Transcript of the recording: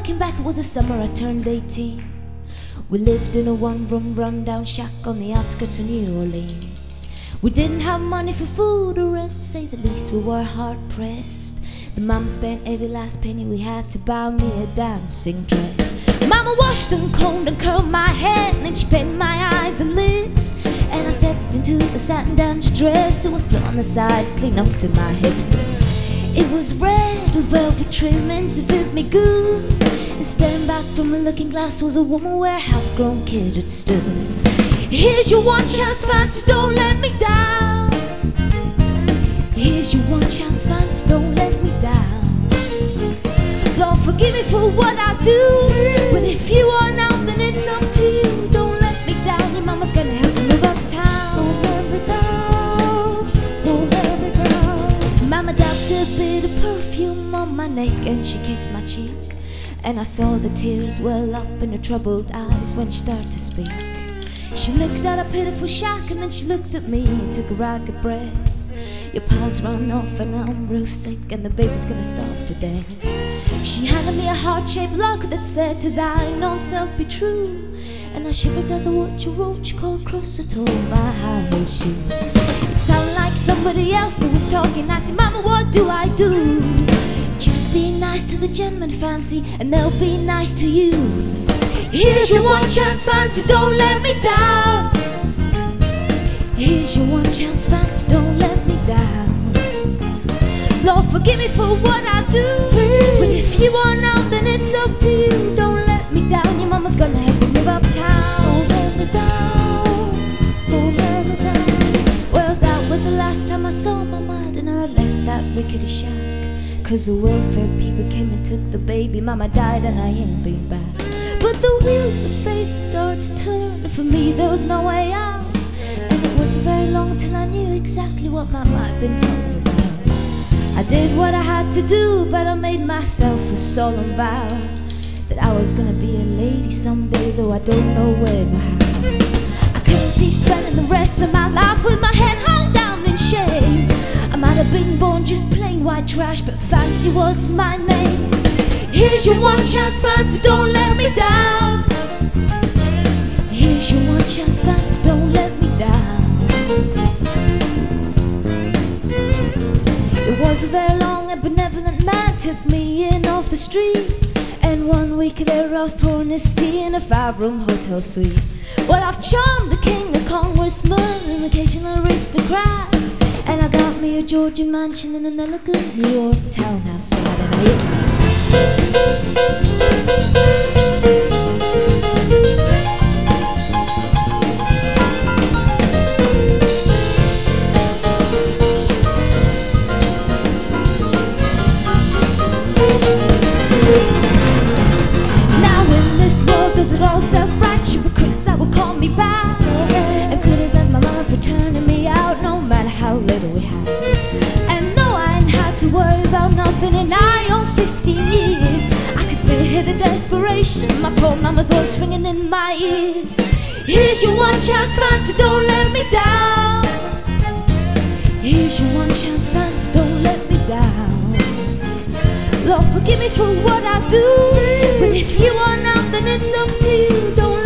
looking back, it was the summer I turned 18. We lived in a one room rundown shack on the outskirts of New Orleans. We didn't have money for food or rent, say the least, we were hard pressed. The mom spent every last penny we had to buy me a dancing dress. Mama washed and combed and curled my hair, and then she painted my eyes and lips. And I stepped into a satin dance dress, it was put on the side, clean up to my hips. It was red with velvet trimmings, it fit me good. And staring back from a looking glass was a woman where a half grown kid had stood. Here's your one chance, fancy, don't let me down. Here's your one chance, fancy, don't let me down. Lord, forgive me for what I do. But if you want out, then it's up Dabbed a bit of perfume on my neck and she kissed my cheek. And I saw the tears well up in her troubled eyes when she started to speak. She looked at a pitiful shack and then she looked at me and took a ragged breath. Your pa's run off and I'm real sick and the baby's gonna starve to death. She handed me a heart-shaped lock that said to thine own self be true. And I shivered as I watched a roach crawl across the toe of my high-heeled shoe. Like somebody else that was talking. I said, Mama, what do I do? Just be nice to the gentleman, fancy, and they'll be nice to you. Here's your one chance, fancy, don't let me down. Here's your one chance, fancy, don't let me down. Lord, forgive me for what I do. But if you want out, then it's up to you. Last time I saw my mother, and I left that wicked shack. Cause the welfare people came and took the baby. Mama died, and I ain't been back. But the wheels of fate started to turn. And for me, there was no way out. And it wasn't very long till I knew exactly what Mama had been talking about. I did what I had to do, but I made myself a solemn vow that I was gonna be a lady someday, though I don't know when or how. I couldn't see spending the rest of my life with my head hung been born just plain white trash, but fancy was my name. Here's your one chance, fancy, don't let me down. Here's your one chance, fancy, don't let me down. It was a very long and benevolent man took me in off the street. And one week there I was pouring his tea in a five-room hotel suite. Well, I've charmed a king, a congressman, an occasional aristocrat. And I got me a Georgian mansion in an elegant New York townhouse I hear the desperation My poor mama's voice ringing in my ears Here's your one chance, fancy, don't let me down Here's your one chance, fancy, don't let me down Lord, forgive me for what I do. But if you want out, then it's up to you. Don't